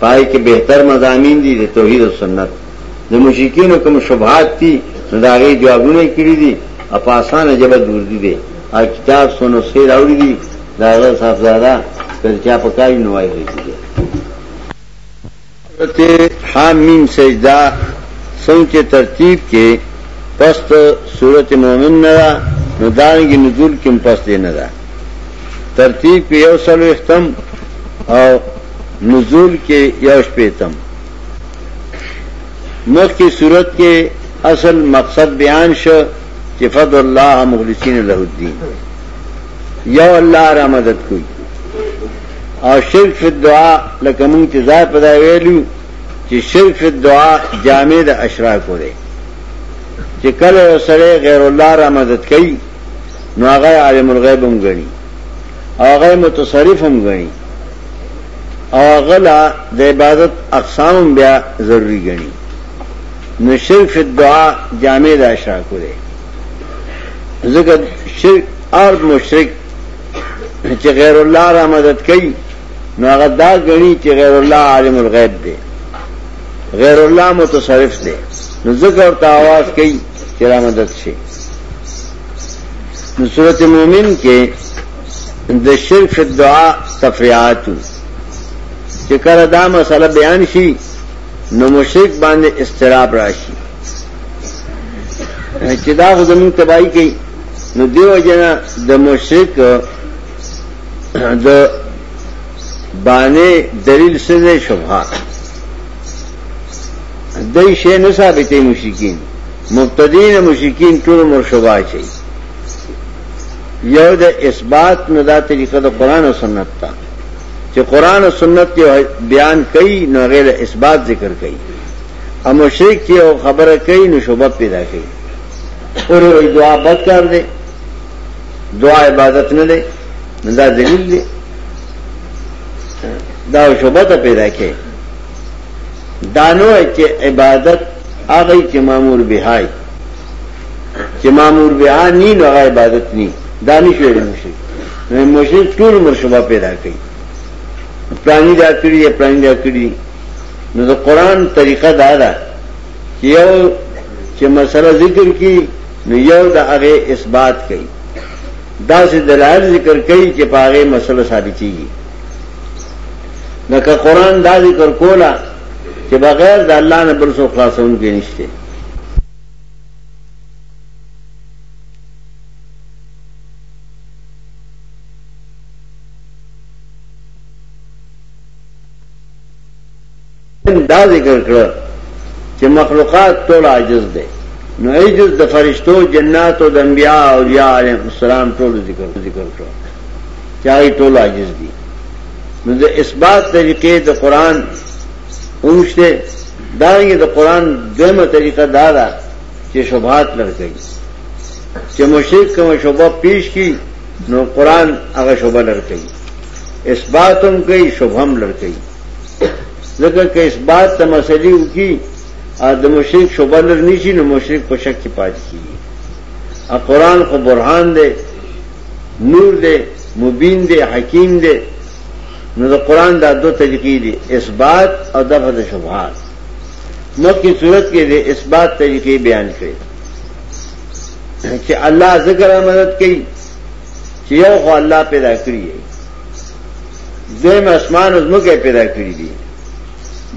پای کې بهتر مضامین دي د توحید او سنت د مشرکینو کوم شبهات دي نو دا غي جوابونه کړی دي او په اسانه جواب ورته دي او کتاب سونو سیر اوری دي دا غو صاحبزاده تر چا په کای نو وایي دي ته حامیم سجدا څنګه چې ترتیب کې پست سورته مؤمن نه نو دانګي نزول کې پست نه ده ترتیب کې یو سلو اختم او نزول کې یو شپیتم مخ کی صورت کې اصل مقصد بیان شو چې فضل الله مخلصین له الدين یو الله را مدد کوي او شرک فی الدعاء لکه مونږ چې ځای په ځای ویلو چې شرک فی الدعاء جامع د اشراق وره چې کله سره غیر الله را مدد کوي نو هغه عالم الغیب هم غني او هغه متصرف هم غني او هغه لا د عبادت اقسام هم بیا ضروری غني نو شرک فی الدعاء جامع د اشراق دی ځکه شرک ارض مشرک چې غیر الله را مدد کوي نو هغه دا غني چې غیر الله عالم الغیب دی غیر الله متصرف دی نو ذکر ته आवाज کوي چې را مدد شي نو صورت مومن کې د شرک فی الدعاء تفریعات چې کله دا مسله بیان شي نو مشرک باندې استراب راشي چې دا خو زموږ تباہی کوي نو دیو جنا د مشرک د باندې دلیل سره شبهه دای شی نه ثابتې مشرکین مبتدین مشرکین ټول عمر شوبه چي یو د اثبات نه دا طریقه د قران او سنت ته چې قران او سنت یو بیان کوي نو غیر اثبات ذکر کوي او مشرک چې یو خبره کوي نو شوبه پیدا کوي اور وی دعا بد کار دی دعا عبادت نه دی دا دلیل دی دا شوبه ته پیدا کوي دانو ہے کہ عبادت آگئی کے معمور بہائی کے معمور بہا نی نو آگا عبادت نی دانی شعر مشرق مشرق ټول عمر شبہ پیدا کئی پرانی دا کری یا پرانی دا کری نو دا قرآن طریقہ دا دا کہ یو کہ مسئلہ ذکر کی نو یو دا اغی اس بات کئی دا سے دلائل ذکر کئی کہ پا اغی مسئلہ ثابتی گی لکه قران دا ذکر کولا چې بغیر د الله نه بل څه خلاصون کې نشته دا ذکر کړه چې مخلوقات ټول عاجز دي نو عجز د فرشتو جنات او د انبیاء او اولیاء علیهم السلام ټول ذکر ذکر کړه چې هغه ټول عاجز دي نو د اثبات طریقې د قران اومشته دا یې د قران دمه طریقه دا ده چې شبهات لري چې مشرک کوم شبهه پیش کی نو قران هغه شبهه لري اثباتم کوي شبهم لري ځکه که اثبات ته مسلې وکي او د مشرک شوبه لر نشي نو مشرک په شک کې پاتې کیږي ا قران خو برهان دی نور دی مبین دی حکیم دی نو د قران دا دوه طریقې دي اثبات او دغه د شبهات مکه صورت کې د اثبات طریقې بیان کړي چې الله ذکر مدد کوي چې یو خو الله پیدا کړی دی دیم اسمان از مکہ پیدا کری دی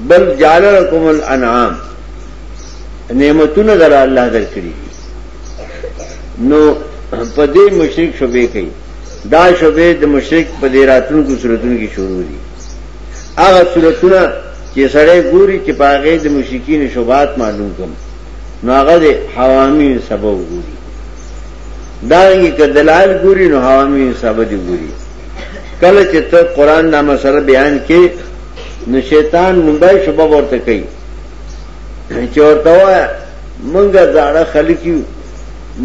بل جعل لکم الانعام نعمتون در اللہ در کری دی نو په دې مشرک شوبې کوي دا شوبې د مشرک په دې راتلونکو کو صورتونو کې شروع دي هغه صورتونه چې سړی ګوري چې په هغه د مشرکین شوبات معلوم کوم نو هغه د حوامی سبب ګوري دارنګه که دلایل ګوري نو هغه مې حساب دي ګوري کله چې ته قران دا مسله بیان کې نو شیطان مونږه شوبه ورته کوي چې ورته وای مونږه زړه خلک یو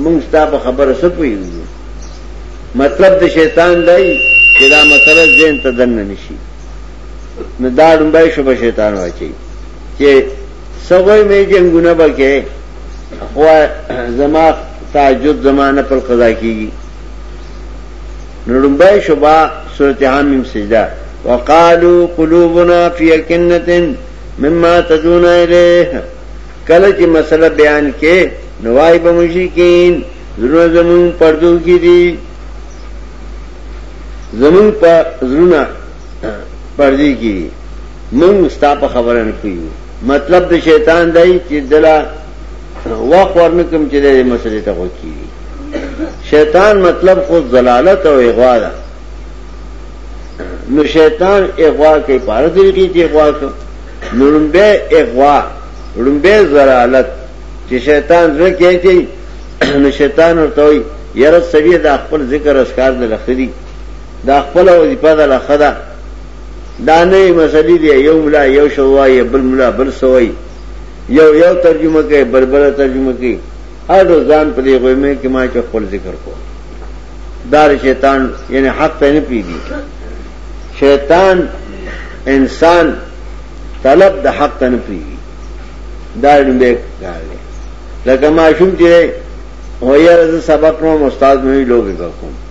مونږ ستا په خبره څه پوهیږو مطلب د شیطان دی چې دا مسله ذهن ته دننه نشي نو دا ډومبای شوبه شیطان واچي چې سوي مې جنگونه بکې خو زما تاجد زما نه پر قضا کیږي نو لومبای شوبا سورته حمیم سجده وقالو قلوبنا فی کنتن مما تدون الیه کله چې مسله بیان کې نوای به مشرکین زړه زمون پردو کې دي زمون په زړه پردی کی مونږ ستا په خبره نه کوي مطلب د شیطان دی چې دلا وخت ورنکم چې د مسلې ته وکی شیطان مطلب خو ضلالت او اغوا ده نو شیطان اغوا کوي پاره دی کی چې اغوا کوي نو لمبه اغوا لمبه ضلالت چې شیطان زړه کوي نو شیطان ورته یره سویه د خپل ذکر اسکار د لخري دا خپل وظیفه ده له خدا دا نه مسلې دی یو ملا یو شوای بل ملا بل سوای یو یو ترجمه کوي بل بل ترجمه کوي هر ځان په دې غوېمه کې ما چې خپل ذکر کو دار شیطان یعنی حق ته نه پیږي شیطان انسان طلب د حق ته نه پیږي دا دې کار دی لکه ما شوم چې هو یې سبق نو استاد مې لوګي کوم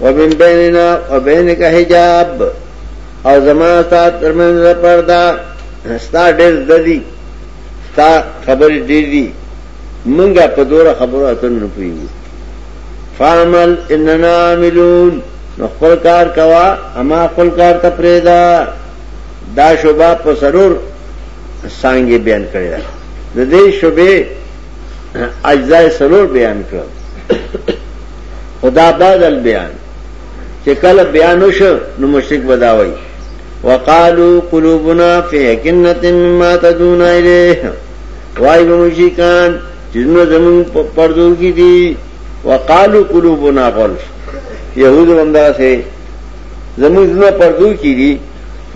ومن بیننا وبینک حجاب او زما ستا ترمنځ پردا ستا ډېر ددی ستا خبرې ډېر دي منګه په دوره خبرو اتن نه پویږي فعمل اننا عاملون نو خپل کار کوا اما خپل کار ته پرېدا دا شوبه په سرور سانګي بیان کړی دا د دې شوبه اجزای سرور بیان کړو خدا بعد البیان چې کله بیان وشو نو مشرک بداوي وقالو قلوبنا فی کنت مما تدون الیه وای مشرکان چې نو زمون په پردو کې دي وقالو قلوبنا قل یهود همدا سه زمون نو پردو کې دي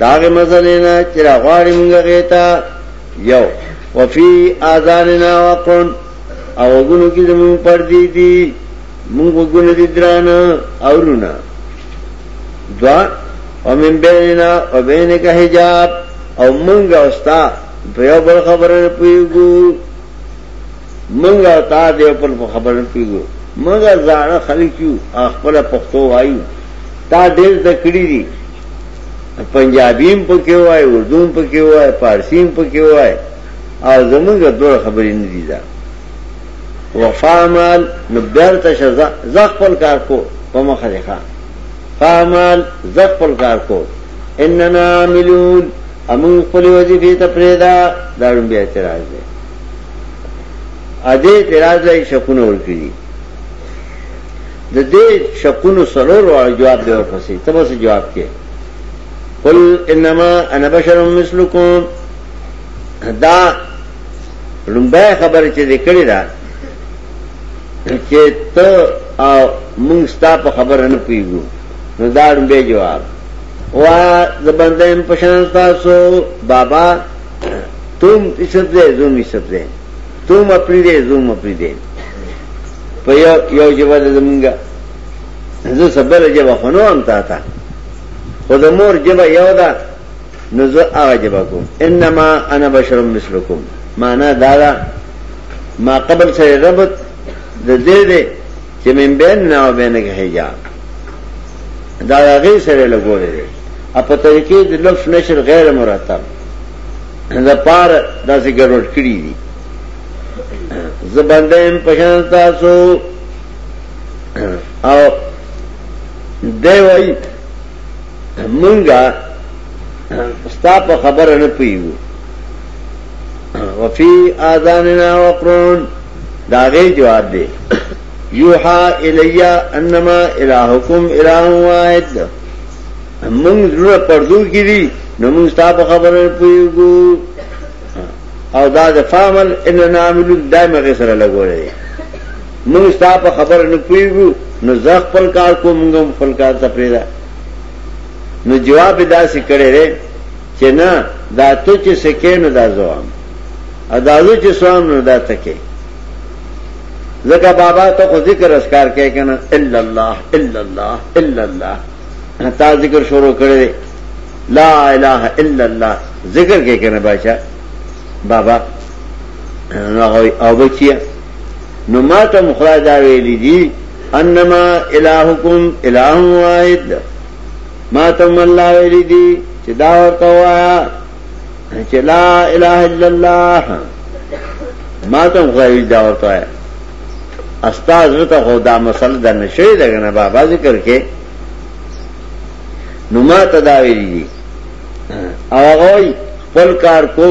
داغه مسلې نه چې راغړې مونږه غیتا یو وفي اذاننا وقن او وګونو کې زمون پردي دي مونږ وګونو دي دران او رونا دوا ومن بیننا وبینک حجاب او مونږ اوستا په یو بل خبره پیګو مونږ او تا دې پر خبره پیګو مونږ زړه خلک یو خپل پښتو وایو تا ډېر د کړی دي پنجابیم پکې وای اردو پکې وای فارسیم پکې وای او زمونږ دوه خبرې نه دي دا وفامل نو بیرته شزا زغفل کار کو په مخه دي خان فامل زغفل کار کو اننا عاملون امون خپل وظیفه ته پرېدا دا روم بیا اعتراض دی ا دې اعتراض لای شکونه ورکړي د دې شکونو سرور او جواب دی ورپسې تبه سره جواب کې قل انما انا بشر مثلکم دا لومبای خبره چې دکړی دا چې ته او مونږ ستا په خبره نه پیګو نو دا لومبای جواب وا زبندم پشان تاسو بابا تم عزت دے زوم عزت دے تم اپنی دے زوم اپنی دے په یو یو جواب زمونږه زه سبل جواب خنو ام تا تا خود مور جواب یو ده نو زه هغه جبا کوم انما انا بشر مثلکم معنا دا دا ما قبل سره ربط د دې دې چې من بین نه او بین کې حجاب دا هغه سره لګولې دي په طریقې د لفظ نشر غیر مرتب دا پار داسې ګډوډ کړی دي زبندم پښان تاسو او دی وایي مونږه ستا په خبره نه پیو وفي آذاننا وقرون داغه جواب دی یوحا الیا انما الہکم الہ واحد مونږ زړه پردو کې دي نو مونږ ستا په خبره نه پیو او دا د فامل ان نامل دایمه سره لګولې موږ ستا په خبره نه پوهیږو نو زه خپل کار کوم موږ هم خپل کار ته پرېږده نو جواب یې داسې کړی دی چې نه دا ته چې څه کوې نو دا زه وایم او دا زه چې څه وایم نو دا ته کوې ځکه بابا ته خو ذکر اسکار کوې که نه الا الله الا الله الا الله تا ذکر شروع کړی دی لا اله الا الله ذکر کوې که نه بادشاه بابا نو هغه او بچیه نو ما ته مخای دا ویلی دی انما الہکم الہ واحد ما ته الله ویلی دی چې دا ورته وایا چې لا اله الا الله ما ته مخای دا ورته وایا استاد ته خدا مسل د نشي دغه بابا ذکر کې نو ما ته دا ویلی دی او هغه خپل کار کو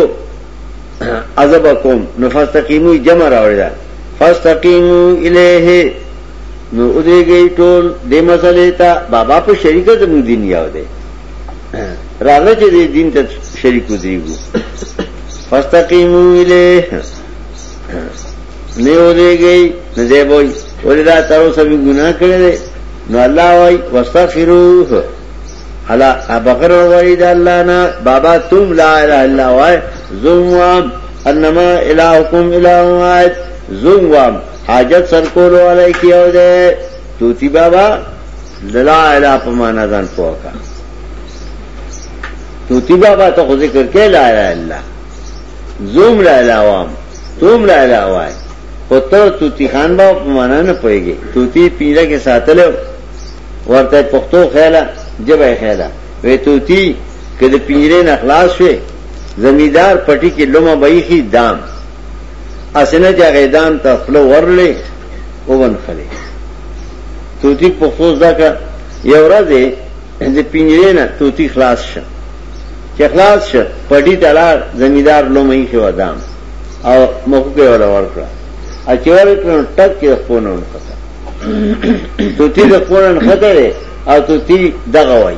عذاب کوم نو فاستقیمو جمع راوړی دا فاستقیمو الیه نو ادریږي ټول د مسلې ته بابا په شریکه د دین یاو دی راغله چې د دین ته شریک ودریږو فاستقیمو الیه نه ودریږي نه دی وای ولدا تر اوسه به ګناه کړی نو الله وای واستغفروه حالا ابغر وړوړی دا الله نا بابا تم لا الہ الا وای زوم وام انما الہکم الہ واحد زوم وام حاجت سر کولو علی کیو دے توتی بابا لا الہ په معنا ځان پوکا توتی بابا ته خو ذکر کې لا الہ الا زوم لا الہ وام تم لا الہ وای او ته توتی خان بابا په معنا نه پويږي توتی پیره کې ساتلو ورته پختو خیله جبه خیله وې توتی که د پنجرې نه خلاص شوې زمیدار پټی کې لومه بېخي دام اسنه چې هغه دام ته خپل ورلې اوون خلې توتی پختو ځکه یو ورځ د پنجرې نه توتی خلاص شه چې خلاص شه پټی ته لار زمیدار لومه یې خو دام او مخ کې ولا ورکړه اچول کړه ټک کې خونه ونکړه توتی د قرآن خطه ده او توتی دغه وای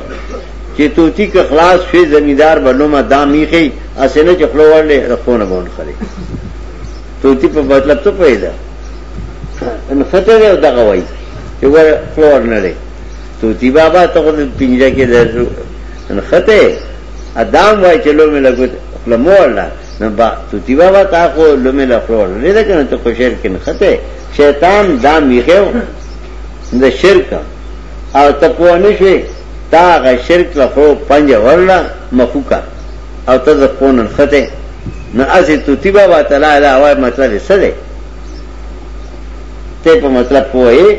چې توتی که خلاص شي زمیدار بنومه دام یخي اسنه چې خلو ورلې رخونه بون خلې توتی په مطلب ته پیدا ان خطه ده دغه وای چې ور خلو ورنلې توتی بابا ته خو پنجره کې ده ان خطه ادم وای چې لو مې لګوت لمو الله نو با توتی بابا تا خو لو مې لخلو ورلې ده کنه ته خوشیر کې نه خطه شیطان ځان ویخو د شرک او تپو نشوي تا غ شرک له خو پنځ ورلا مخوکا او ته د پونن خته نه اسی توتی بابا تعالی لا وای مطلب یې څه دی ته په مطلب پوهې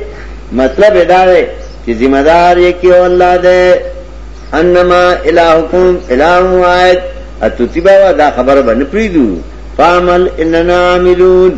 مطلب یې دا دی چې ذمہ دار یې کې الله دې انما الہکم الہ واحد اتوتی بابا دا خبره باندې پریدو فامل اننا عاملون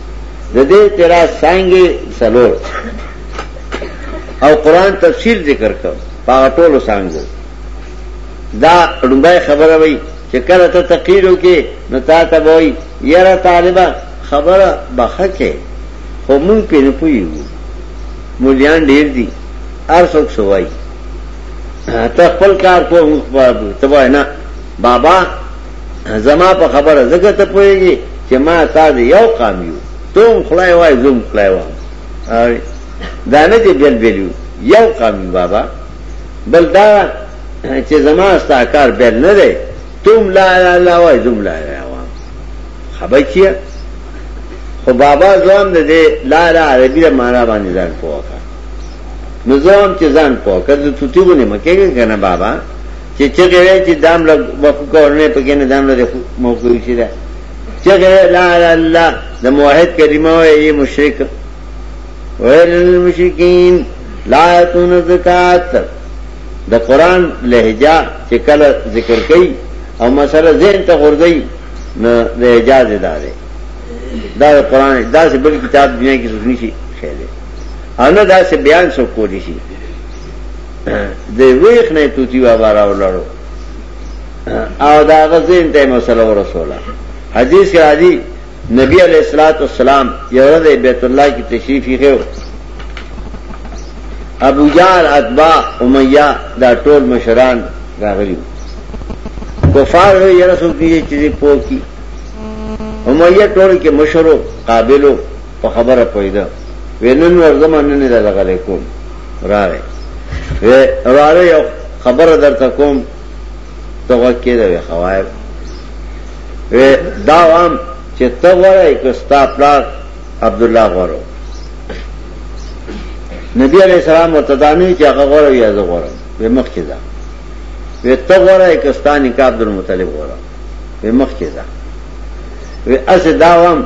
د دې اعتراض څنګه سلور او قران تفسیر ذکر کړ په ټولو څنګه دا لومبای خبره وای چې کله ته تقریر وکې نو تا ته وای یاره طالبہ خبره بخه کې خو مونږ په نه پویو مليان ډیر دي هر څوک سوای ته خپل کار کوو تبا نه بابا زما په خبره زګه ته پويږي چې ما تا دې یو قام یو توم خلای وای زوم خلای وام دا نه دې بل بل یو قام بابا بل دا چې زما استاکار بل نه دی توم لا اله الا وای زوم لا اله وام خبر کیه خو بابا ځوان دې لا اله عربی له معنا باندې ځان پوهه نو ځوان چې ځان پوهه کړ ته تیونه مکه کنه بابا چې چغه وی چې دام له وقف کورنه پکې نه دام له موقوف شي دا چغه لا اله الا الله د موحد کلمه وی مشرک ویل المشرکین لا یتون زکات د قران لهجه چې کله ذکر کړي او مسله ذهن ته غورځي نو د اجازه ادارې دا قران دا سه بل کتاب دنیا کې څه نشي خیر دی انا دا سه بیان سو کولی شي د ویخ نه توتی بابا راو لړو او دا غزین ته مسله ورسوله حدیث کې راځي نبی علیہ الصلوۃ والسلام یو ورځ بیت الله کې تشریف یې کړو ابو جال اتباع امیہ دا ټول مشران راغلي کفار وی یره سو کیږي چې پو کی امیہ ټول کې مشرو قابلو په خبره پویده وی نن ورځم نن د لغلې کوم راغې وی راغې یو خبره درته کوم ته وکې دا وی خوایب وی دا وام چې ته وای کستا پلاټ عبد الله غورو نبی علیہ السلام متدانی چې هغه غورو یا زه غورو به مخ کې ځه وی ته وای کستا نکاح عبد المطلب غورو به مخ کې ځه وی اسه دا وام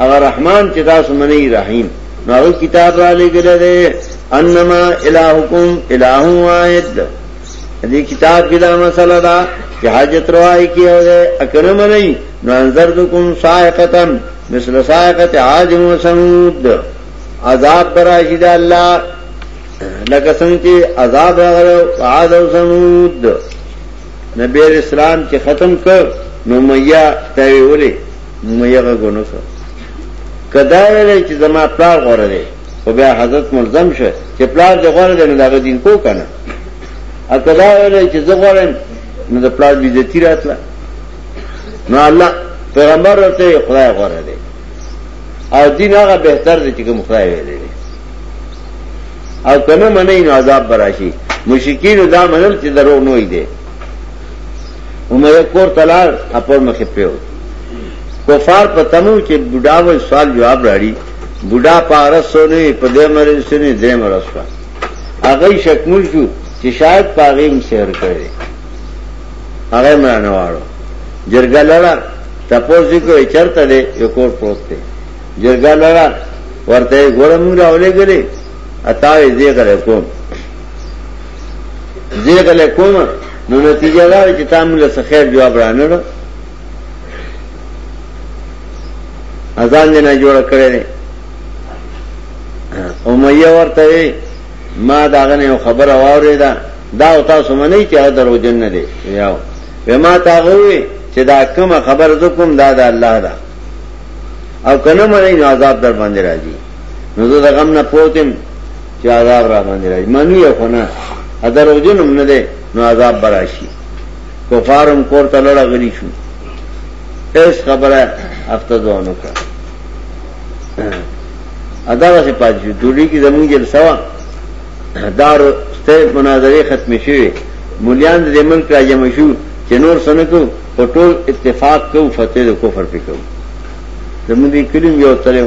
هغه رحمان چې تاسو منئ رحیم نو هغه کتاب را لګل دی انما الہکم الہ واحد دې کتاب کې دا مسله ده چې حاجت روای کیو ده اکنه منئ نو انذر دکم صاحقتن مثل صاحقت عاد و ثمود عذاب براشد الله لکه څنګه چې عذاب راغلو عاد او ثمود نبی اسلام چې ختم کړ نو میا ته ویلي مونږ یې غږو نه کړ کدا ویلې چې زما پلار غوړه دی خو بیا حضرت ملزم شه چې پلار دې غوړه دی نو دا دین کو کنه ا کدا ویلې چې زه غوړم نو د پلار دې دتی راتله نو الله پیغمبر ورته خدای غوړه دی او دین هغه بهتر دی چې کوم خدای ویلې او کنه منې نو عذاب براشي مشکین دا منل چې درو نوې دي عمر کور تلار اپر مخ پیو کفار په تمو چې بډا و سوال جواب راړي بډا پارس سونه په دې مرز سونه دې مرز شو هغه شکمل شو چې شاید پاغي هم سیر کړي هغه مرانه واړو جرګه لړا تپوسی کو چرته دې یو کور پروت دی جرګه لړا ورته ګورم راولې ګلې اتاوي دې غره کوم زه غلې کوم نو نتیجه دا چې تا موږ له خیر جواب رانه ده اذان دې نه جوړ کړی دی او مې ورته ما داغه نه خبره واورې ده دا او تاسو منئ چې هغه درو جن نه دی یاو وما تاغوي چې دا کومه خبر زه کوم دا د الله ده او کنه مې نه عذاب در باندې راځي نو زه د غم نه پوتم چې عذاب را باندې راځي منو یې خو نه دروغجن هم نه دی نو عذاب به راشي کفار هم کور ته لړه غلي شو هېڅ خبره هفته دوه نه کړه اداغسې پاتې شو ډوډۍ کې زمونږ جلسه وه دا ستې مناظرې ختمې شوې مليان د دې ملک راجمع شو چې نور څه نه کوو په ټول اتفاق کوو فتح د کفر پې کوو زموږ دې کلیم یو تلو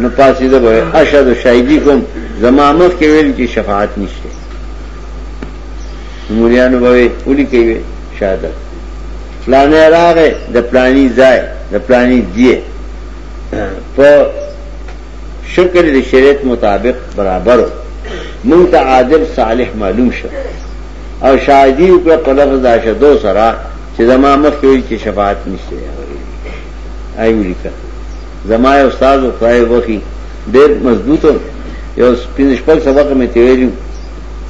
نو پاسې ده به اشهد شاهدی کوم زما مخ کې ویل چې شفاعت نشته مولیانو به ولي کوي شهادت پلانې راغې د پلاني ځای د پلاني دی په شکل د شریعت مطابق برابر مونږ ته عادل صالح معلوم شو او شاهدی په لفظ عاشدو سره چې زما مخ ویل چې شفاعت نشته آی ولیکه زما یو استاد او خدای وخی ډېر مضبوط یو سپین شپږ سبق مې تیویلو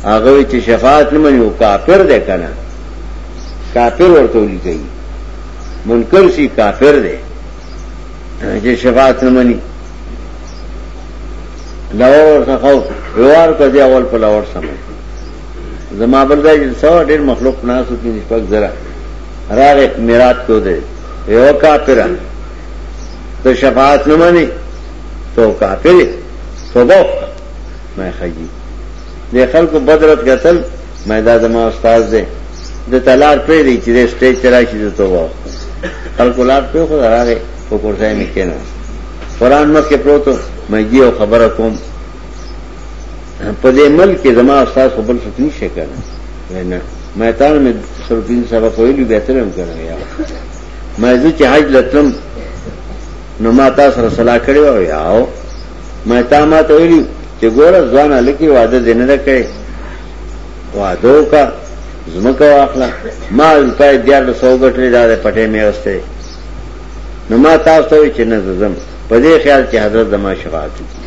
هغه چې شفاعت نه منو کافر دی کنه کافر ورته ولیکي منکر شي کافر دی چې شفاعت نه مني لور ورته خو روار کړي اول په لور سمه زما بل ځای جلسه و ډېر مخلوق ناس و پنځه شپږ زره راغې میرات کو دی یو کافر ته شفاعت نه مني تو کافر توبه مې خجی د خلکو بدرت قتل مې دا زما استاد دی د تلار پرې دی چې د سټیج ترا شي د توبه خلکو لار په خو راغې په کورسای مې کېنه قرآن مخ کې پروتو مې یو خبره کوم په دې ملک کې زما استاد خو بل څه نشي کنه نه ما ته مې سر دین سبق ویلو به ترم کنه یا ما زه چې حج لتم نو ما تاسو سره صلاح کړې و یاو ما ته ما ته ویلو چې ګوره ځوان لکه وعده دې نه کړې وعده وکړه زمکه واخله ما روپای دیار له سو غټلې دا پټې مې وسته نو ما تاسو ته چې نه زم په دې خیال چې حضرت زما شفاعت وکړي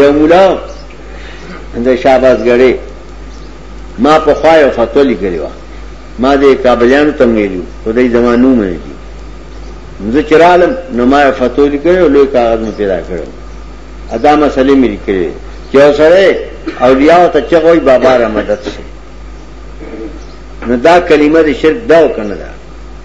یو مولا د شاباس غړې ما په خوا یو فتوا لیکلی و ما د کابلیانو ته ویلو خدای زمانو مې دي زه چرالم نو ما فتوا لیکلی او لوی کاغذ مې پیدا کړو ادا مسلې مې لیکلې چې اوسره اولیاء ته چغوي بابا را مدد شي نو دا کلمه د شرک دا کنه ده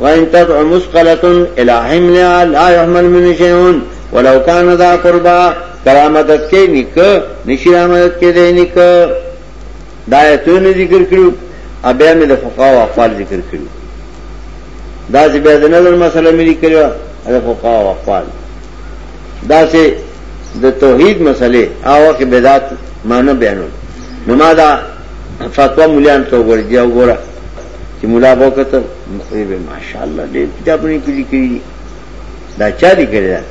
وان تدعو مسقلتن الى حملها لا يحمل من شيء ولو كان ذا قربا کرامتت کې نک نشرامت کې دی نک دا ایتونه ذکر کړو ابیا مې د فقها او اقوال ذکر کړو دا چې بیا د نظر مسله مې لیکلو د فقها او اقوال دا چې د توحید مسلې او کې بدعت معنی بیانو نو ما دا فتوا مليان ته وګورځي او ګوره چې مولا به وکتل مخې به ماشاءالله ډېر کتابونه کې لیکلي دي دا چا لیکلي ده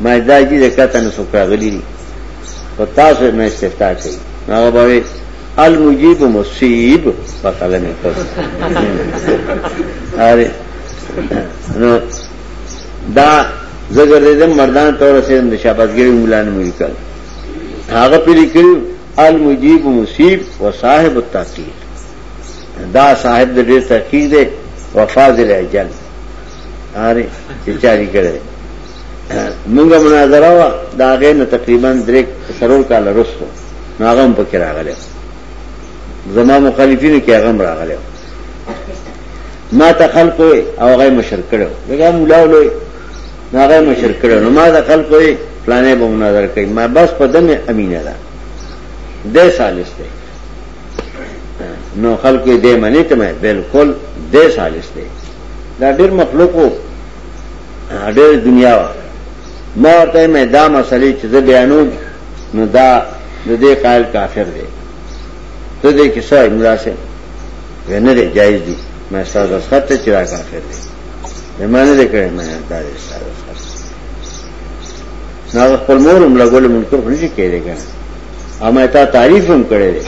ما دا چې د کته نه څوک راغلي دي په تاسو نه استفتا کوي هغه به وي المجيب مصيب په قلم یې کړ اره نو دا زګر دې مردان تور سره د شاباسګری مولا نه مې کړ هغه پیری کړو المجيب مصيب وصاحب التحقيق دا صاحب د ډیر تحقیق دی وفاضل اجل اره چې چاري کړي مونږه مناظره وا دا غې نه تقریبا درې سرور کال وروسته ناغه هم پکې راغله زما مخالفینو کې هغه راغله ما ته خلق او هغه مشر کړو دغه مولا ولوي هغه مشر کړو نو ما ته خلق وي پلانې به مناظره کوي ما بس په دمه امینه ده د سالس ده نو خلق دے منی تو میں بالکل دے سالس دے دا ڈیر مخلوق ہو ڈیر دنیا وا ما ورته میں دا مسئلے چیز بیانو نو دا نو دے قائل کافر دے تو دے کسا امرا سے وہ نہ دے جائز دی میں ساز خط تے چرا کافر دے میں مانے دے کرے میں دا دے ساز خط نہ خپل مور هم لګول مونږ ته خو نه کېږي کنه اما تا تعریف هم کړی دی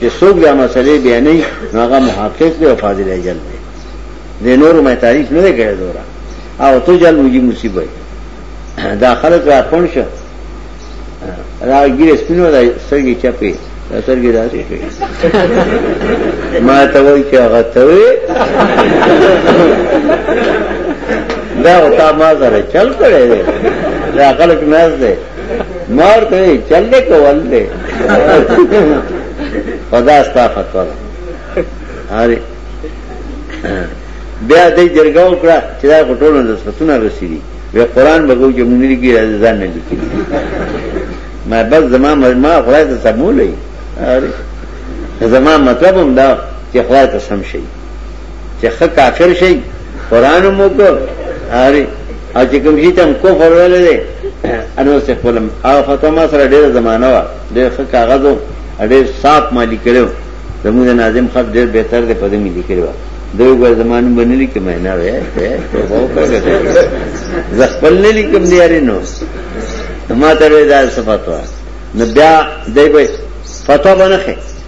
چې څوک دا مسلې بیانوي نو هغه محقق دی او فاضل اجل دی د نورو مې تعریف نه کړی دورا او تو جل مجي مصیبت دا خلک را پون شو را ګیر سپینو دا سرګي چپی دا سرګي داسې شي ما ته وای چې هغه ته دا او تا ما سره چل کړی دی دا خلک ناز دی مار ته چل دې کول دې خدا ستا فتوا ده هاري بیا دې جرګه وکړه چې دا ټولو د سپتونه رسیدي وی قران به ګو چې مونږ لري کې ځان نه لیکي ما بس زما ما خدای ته سمولې هاري زما مطلب هم دا چې خدای ته سم شي چې خه کافر شي قران مو کو اره او چې کوم شي تم کفر ولې انو څه خپلم او فتوما سره ډېر زمانہ و ډېر خه کاغذو ډېر صاف مالی کړو زموږ ناظم خط ډېر بهتر دی په دې ملي کړو دوی ګور زمانه بنلی کې مې نه وې زه خپل نه لیکم دی یاري نو ما ته دا صفات و نو بیا دای په فتوا باندې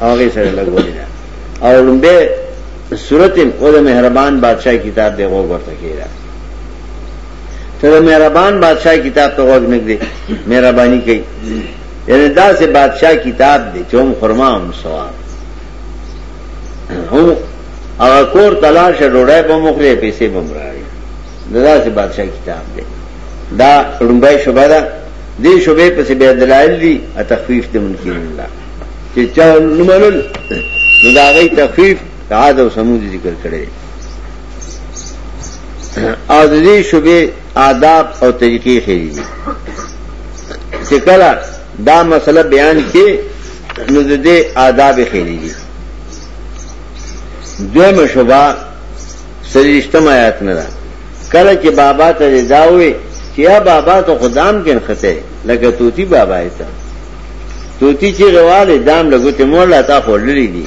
هغه سره لګولې ده او لمبه صورت او د مهربان بادشاہ کتاب دی غو ورته کیږي ته د مهربان بادشاہ کتاب ته غوږ نګدي مهرباني کوي یعنی دا سه بادشاہ کتاب دی چې هم خرما هم سوار هم هغه کور تلاش ډوړای په مخره پیسې بمراړي دا سه بادشاہ کتاب دی دا لومبای شوبه ده دې شوبه پسې بیا دلایل دي ا تخفیف د منکرین الله چې چا نه منل نو دا غي تخفیف عاد او سمود ذکر کړي او د دې شوبې آداب او طریقې خېری دي چې کله دا مسله بیان کې نو د دې آداب خېری دي دویمه شوبه سرشتم آیات نه ده کله چې بابا ته دا وې چې یا بابا ته خدام کې خته لکه توتی بابا ایته توتی چې غواله دام لګوتې مور لا تا خورلې دي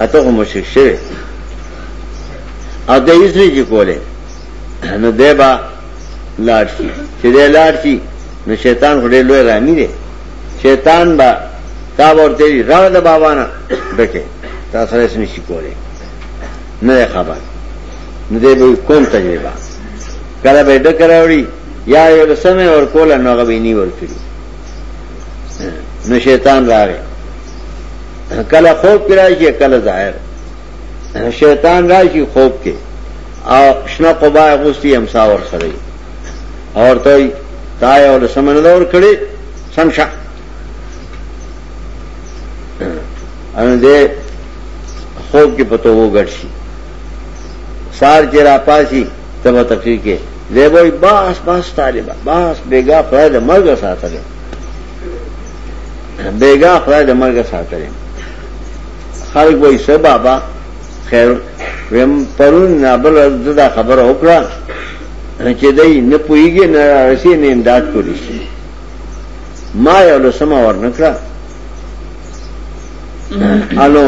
اته خو مشرک شوی او د ایزوی چې کوله نو دیبا لاړ شي چې دی لاړ شي نو شیطان خو ډېر لوی رامي دی شیطان با تا ورته وی راو د بابا نه ډکه تا سره سم شي کوله نه خبر نه دی به کوم تجربه کله به ډکه راوړي یا یو سمه ور کوله نو غوي نی ور کړی نو شیطان راغی کله خوب کې راځي کله ظاهر شیطان راځي خوب کې او شنه قبا غوستي امسا ور سره اور ته تا یو د سمن دور کړي څنګه شا ان دې خوب کې پتو وګړشي سار کې را پاسي تبا تفریح کې دی وای باس باس طالبا باس بیګا خدای د مرګ ساتره بیګا خدای د مرګ ساتره خلک وای سه بابا خیر ویم پرون نابل زدا خبر وکړه چې دای نه پویږي نه رسی نه امداد کولی شي ما یو لسما ورنکړه الو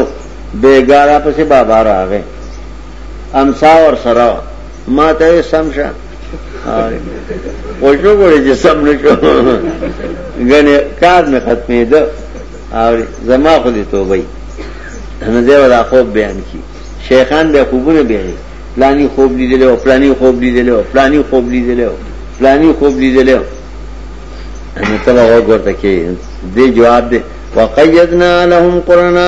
بیګارا پسې بابا راغې امسا ور سره ما ته سم شه وښو ګورې چې سم نشو غني کار نه ختمې ده او زما خو دې توبه نه دی ولا خوب بیان کی شیخان به خوبونه بیان پلانی خوب لیدل او پلانی خوب لیدل او پلانی خوب لیدل او پلانی خوب لیدل نو تبا وګورته کې دې جواب دې وقیدنا لهم قرانا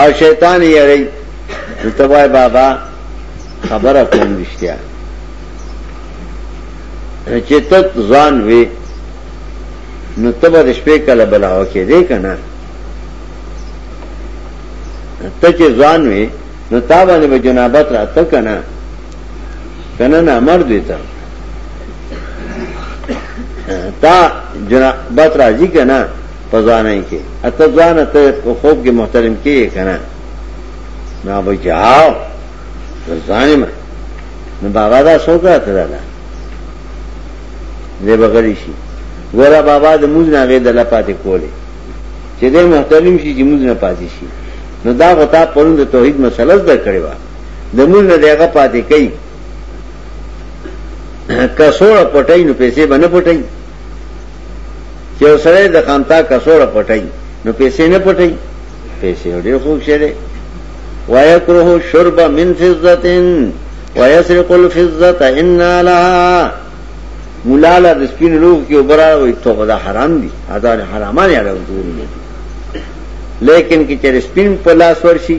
او شیطان یې یری نو ته وای بابا خبره کوم رښتیا چې ته ځان وې نو ته به شپې کله بلاو کې دې کنه ته چې ځان وې نو تا باندې به جنابت راته کنه کنه نه مرد وې ته تا جنابت راځي کنه پزوانه کې اته ځوان ته په خوب کې محترم کې کنه نا به جاو ځانې ما نو بابا دا سوګه ته دا دې بغلی شي ګوره بابا د موږ نه غې د لپاتې کولې چې دې محترم شي چې موږ نه پاتې شي نو دا غتا پرون د توحید مسله زده کړې و د موږ نه دغه پاتې کوي کسوړه پټای نو پیسې باندې پټای چې یو سره د خانتا کسوره پټای نو پیسې نه پټای پیسې ډېر خوب شری ويكره شرب من فضه ويسرق الفضه ان لها مولالا د سپین لوګ کې وبرا وي توبه دا حرام دي اذان حرامانه اړه وګوري لیکن کې چې سپین په لاس ورشي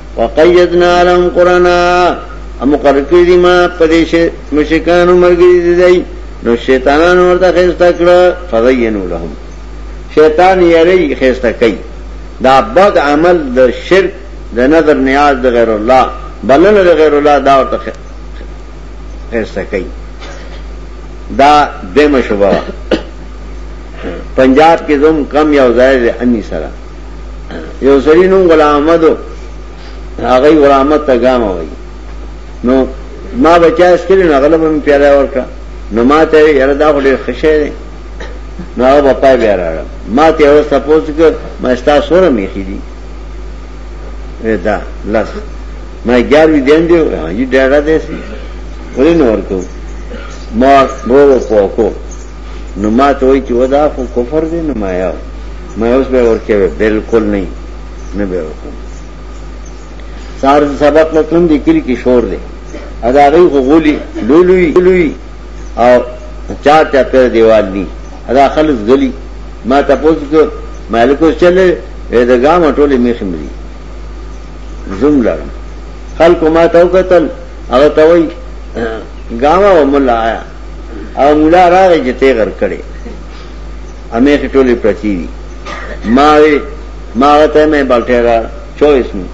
وقیدنا لهم قرانا مقرر کړی دی ما په دې مشکانو مرګی دی دی نو شیطانان ورته خسته کړه فزینوا لهم شیطان یې لري خسته کوي دا بد عمل د شرک د نظر نیاز د غیر الله بلل د غیر الله دا ورته خسته کوي دا دیمه شوبه پنجاب کې زم کم یو ځای دی اني سره یو سړی نوم غلام احمد هغه غلام احمد ته ګام وای نو ما بچا اسکل نه غلب هم پیاله ورکا نو ما ته یره دا خو ډیر خشه دی نو هغه په پای بیا راړم ما ته اوس تاسو ته ما ستا سره میخي دي دا لس ما 11 دین دی یی ډیره دی ولې نور کو ما بورو پوکو نو ما ته وایي چې ودا خو کفر دی نو ما یو ما اوس به ورکوي بالکل نه نه به وکم سار سبق لتون دي کلی کې شور دی ادا غي غولي لولوي لولوي او چا ته پر دیوال ني ادا خلص غلي ما تاسو کو مالکو چلے دا ګام ټوله میخم دي زوم لرم خلکو ما ته وکتل هغه ته وای ګاما وملا آیا او مولا راغی چې ته غر کړي امې ته ټولې پرتی دي ما وی ما ته مې بالټیرا 24 مې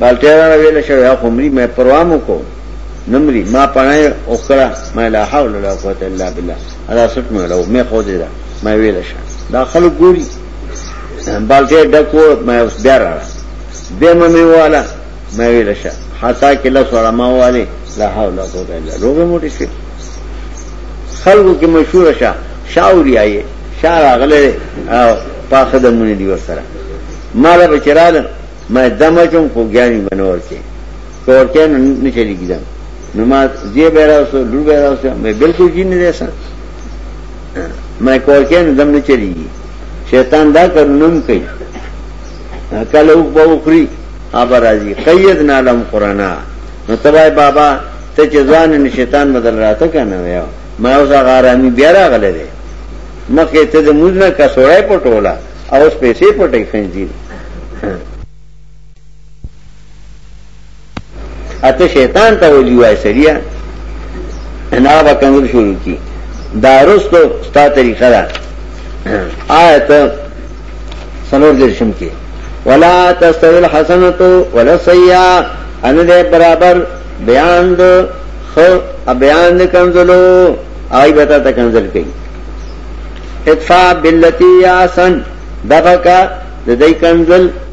بالټیرا ویل شو یا عمرې مې پروام کو نمرې ما پړای او کړه مې لا حول ولا قوت الا بالله ادا سټ مې له مې خو دې دا مې ویل شه دا خلک ګوري بالټیر ډکو مې اوس بیا راغله به مې واله ما ویل شه حتا کې لس وړه ما واله لا حول ولا قوت الا بالله روغه موټی شي خلکو کې مشهور شه شاوري آئے شار اغله او پاخه د مونږ دی ورسره مال به چرال ما دمه چون کو ګانی بنور کې کور کې نه چلی کیدم نو ما زی بیره اوسو لور بیره اوسو مې بالکل جی نه دیسا مې کور کې نه دم نه چلیږي شیطان دا کارونه کوي کله وکبه وخوري ابا راځي قید نالم قرانا نو تبای بابا ته چې ځان نه شیطان بدل راته کنه ویو ما اوس هغه آرامي بیا راغله ده مخه ته د موږ نه کا سوړای پټولا او اوس پیسې پټې خنځي اته شیطان ته ویلی وای سړیا نه با کنګل شروع کی دا رستو ستا طریقه ده آیت سنور درشم کې ولا تستوي الحسنه ولا السيئه ان دې برابر بیان دو خو بیان دې کنزلو آی بتا ته کنزل کړي ادفع بالتي احسن دغه کا د دې کنزل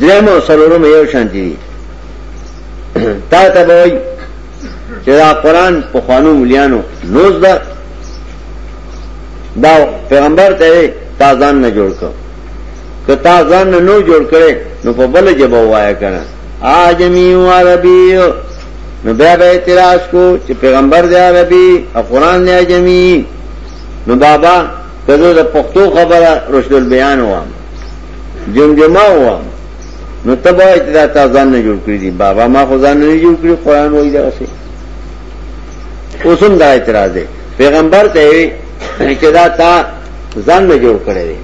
دریم او سرورم یو شانتی دی تا تا بوئی چه دا قرآن پا خوانو ملیانو نوز دا دا پیغمبر تا دی تا ځان نه جوړ کړ که تا ځان نه نو جوړ کړي نو په بل جبه وایا کنه اجمی و عربی نو بیا به اعتراض کو چې پیغمبر دی عربي او قران دی اجمی نو بابا کله د پښتو خبره رشد البیان وام جمجمه وام نو تبا اتدا تا ځان نه جوړ کړی دي بابا ما خو ځان نه جوړ کړی قران وایي دا څه اوسم دا اعتراض دی پیغمبر ته چې دا تا ځان نه جوړ کړی دی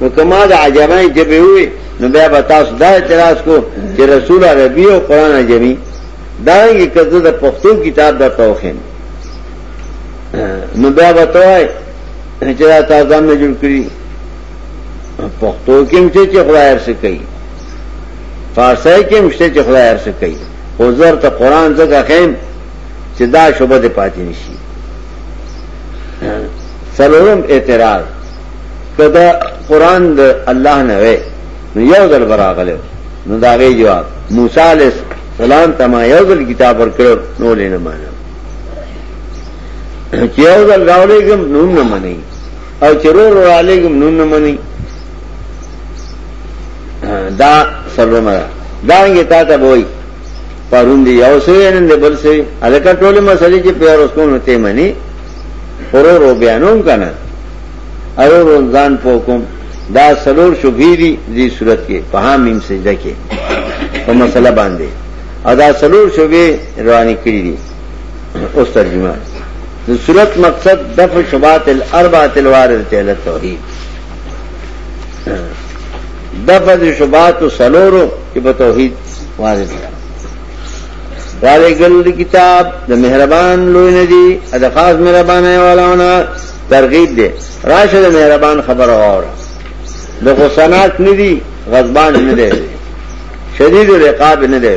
نو کما دا عجبای چې به وي نو بیا به تاسو دا اعتراض کو چې رسول عربي او قران عجمي دا یې کزه د پښتو کتاب د توخین نو بیا به توای چې دا تا ځان نه جوړ کړی پښتو کې مشته چې خدای هر څه کوي فارسی کې مشته چې خدای هر څه کوي خو زر ته قران ځکه خیم چې دا شوبه دې پاتې نشي سلورم اعتراض کدا قران د الله نه وي نو یو ځل براغله نو دا غي جواب موسی علیہ السلام ته ما یو ځل کتاب ورکړ نو لینه مانه چې یو ځل راولېږم نو نه منئ او چې رو رو را لګم نو نه مني دا سلومه ده دا انګه تا ته وای پرون دی یو سوی نن دی بل سوی الکه ټول مسلې چې پیار اوس کوم ته مني ورو رو بیانوم کنه ارو رمضان پوکم دا سلور شبهی دی دی صورت کې په حامیم سجده کې په مسله باندې ادا سلور شبهه رواني کړی دي اوس ترجمه د صورت مقصد دفع شبات الاربعه الوارد ته توحید دفع د شبات سلورو چې په توحید وارد ده والے گل کتاب د مهربان لوی ندی د خاص مهربان والاونه ترغیب دی راشه د مهربان خبر اور د غسنات ندی غضبان نه دی شدید العقاب نه دی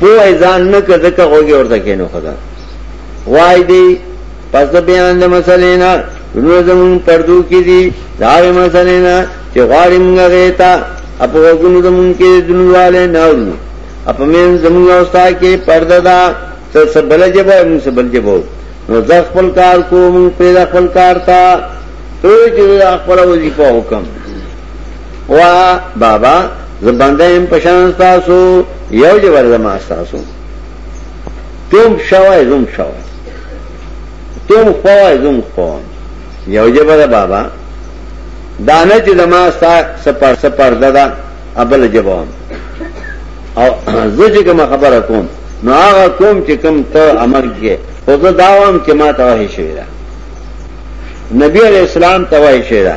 پوه ځان نه کده کا اوګه ورته کینو خدا وای دی پس د بیان د مسلې نه نو زمون پردو کې دي دا مسلې نه چې غواړي موږ غیتا اپ وګونو زمون کې دنواله نه ورو اپ مې زمون اوستا کې پرده دا څه سبل جبا موږ سبل جبا نو ځ خپل کار کوم په خپل کار تا ته چې خپل وظیفه وکم واه بابا زه بنده يم پشان تاسو یو دې ورزما تاسو تم شوای زم شوای تم خوای زم خوان یو دې بر بابا دانه چې زما ستا سپر سپر ددا ابل جواب او زه چې کوم خبره کوم نو هغه کوم چې کوم ته عمل کې خو زه داوام چې ما ته وحی شوی دا نبی علیہ السلام ته وحی شوی دا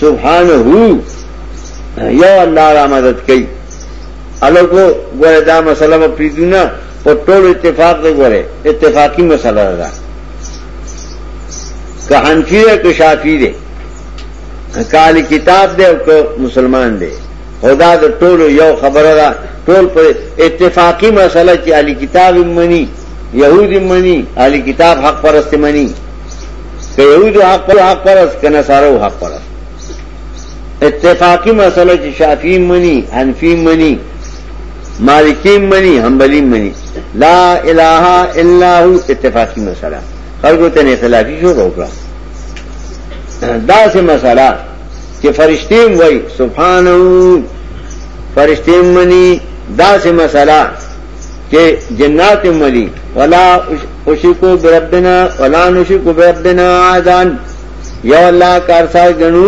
سبحان هو یو الله را مدد کوي الګو ګوره دا مسله په پیډونه په ټول اتفاق دی ګوره اتفاقی مسله ده که حنفی ده که شافی ده کال کتاب ده او که مسلمان ده خدا د ټولو یو خبره ده ټول په اتفاقی مسله چې علی کتاب منی يهودي مني اهل کتاب حق پرست مني کہ یہود حق پر حق پر اس کہ نصارو حق پر اس اتفاقی مسئلہ چی شافی منی حنفی منی مالکی منی حنبلی منی لا الہ الا ہو اتفاقی مسئلہ خلقو تن اختلافی شو روکا دا سے مسئلہ کہ فرشتیم وئی سبحانہو فرشتیم منی دا سے مسئلہ کہ جنات ملی ولا اشکو بربنا ولا نشکو بربنا آدان یو اللہ کارساز گنو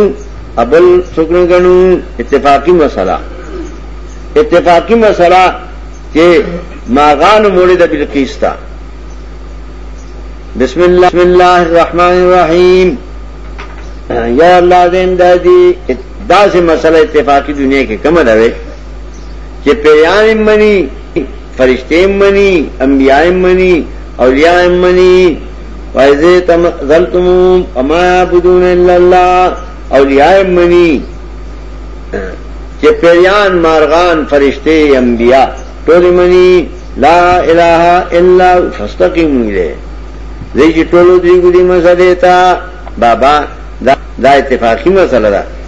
ابل سکن گنو اتفاقی مسئلہ اتفاقی مسئلہ کہ ماغان موڑی دا بلقیس تا بسم اللہ بسم اللہ الرحمن الرحیم یا اللہ دین دا دی دا سے مسئلہ اتفاقی دنیا کے کم دوے چې پیریان هم مني فرشتې هم مني انبیاء هم مني اولیاء هم مني وایزه تم ظلتم اما عبدون الا الله اولیاء هم مني چې پیریان مارغان فرشتې انبیاء ټول مني لا اله الا فاستقیم الیه زه چې ټول دې ګډي مسله تا بابا دا دا اتفاقی مسله ده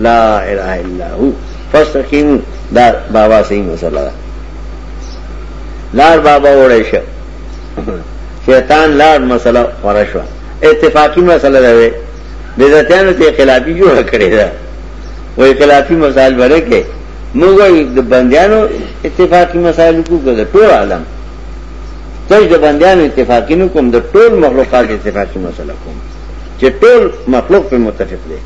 لا اله الا هو فاستقیمو دا بابا صحیح مسله ده لار بابا وړی شه شیطان لار مسله وره شو اتفاقی مسله ده بدعتانو ته خلافی جوړ کړی ده وای خلافی مسائل وره کې موږ د بندیانو اتفاقی مسائل کو کړه ټول عالم تاسو د بندیانو اتفاقی نو کوم د ټول مخلوقات اتفاقی مسله کوم چې ټول مخلوق په متفق دي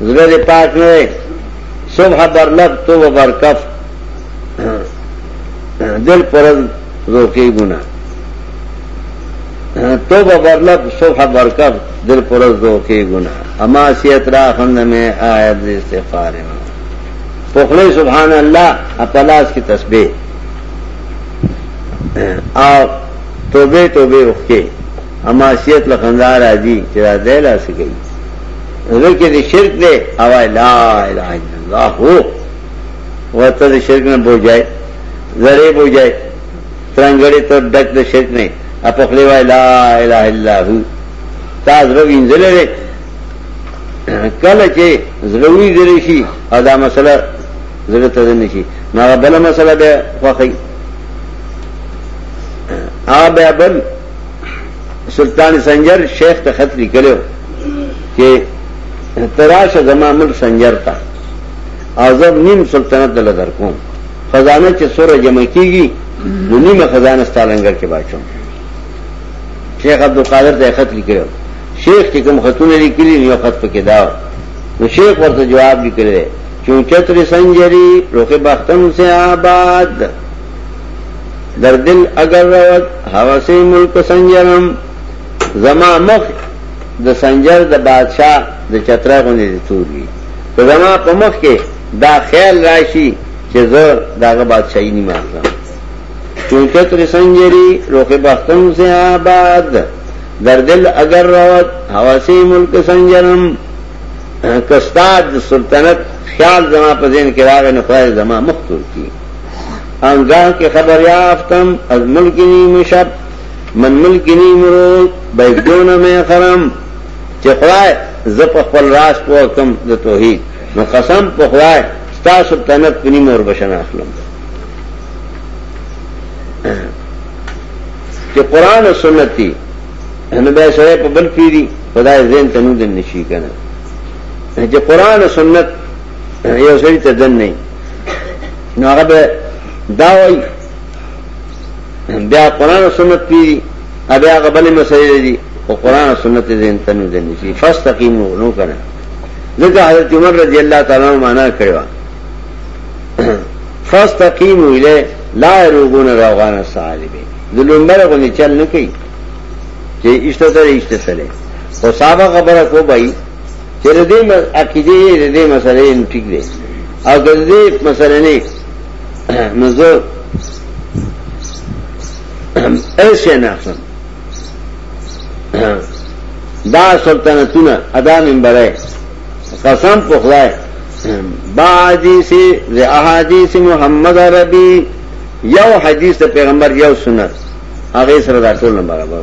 زړه دې پاک نه دی صبح برلب تو و برکف دل پرز روکی گنا تو و برلب صبح برکف دل پرز روکی گنا اما سیت را خند میں آیت دے استغفار میں پخلے سبحان اللہ اپلاس کی تسبیح اور توبے توبے اخ کے اما سیت لخندار آجی چرا دے لا سکی زړه کې د شرک دی او لا اله الا الله هو ورته د شرک نه بوجای زړه بوجای ترنګړې ته ډک د شرک نه په خپل وای لا اله الا هو تا زړه وینځلې کله چې زړه وینځلې شي او دا مسله زړه ته نه شي نو بل مسله به خوخی آ به بل سلطان سنجر شیخ ته خط لیکلو چې تراشه زما ملک سنجر تا او زب نیم سلطنت دل در کوم خزانه چې سوره جمع کیږي نو نیمه خزانه ستالنګر کې بچوم شیخ عبد القادر ته خط لیکلو شیخ چې کوم خطونه لیکلي نو خط پکې دا نو شیخ ورته جواب لیکلی چون چتر سنجری روخ بختم سے آباد در دل اگر رود هغه سي ملک سنجرم زما مخ د سنجر د بادشاہ د چترا غونې دي تور وي که زما په مخ کې دا خیال راشي چې زه داغه بادشاہي نه ماتم چونکه تر سنجری روخ بختم سے آباد در دل اگر روت حواسی ملک سنجرم کستاد سلطنت خیال زما په ذهن کې راغی نه خدای زما مختور کی آنگاه که خبر یافتم از ملک نیم شب من ملک نیم روز بیدون می خرم چه خدای زپ اخبر راس پو اکم ده توحید نو قسم پو خدای ستا سلطنت پنیم اور بشن اخلم چه قرآن و سنت تی نو بے سوئے پا بل پیری خدای زین تنودن نشی کنا چه قرآن و سنت یو سړی ته دن نه نو هغه به دا وای بیا قران او سنت پیری بیا هغه بلې مسلې دي او قران او سنت دې ان تنو دي چې فاستقیمو نو کنه ځکه حضرت عمر رضی الله تعالی عنہ معنا کړو فاستقیمو اله لا روغون روغان صالبه د لومبر غونې چل نه کوي چې اشته سره اشته سره او صاحب خبره کو بای چې د دې عقیده یې د دې مسلې نو ټیک دی او د دې مسلې نه نو زه ایسه نه اخلم دا سلطنتونه ادا منبره قسم په خدای بعدی سے احادیث محمد عربی یو حدیث د پیغمبر یو سنت هغه سره دا ټول نه برابر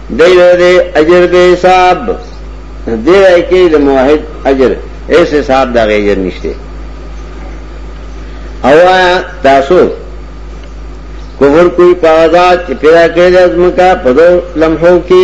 دی وې دې اجر به حساب دې راي کې د موحد اجر ایس حساب دا غیر نشته او تاسو کفر کوئی پاوزات چې پیدا کړی د ازمکا په دو لمحو کې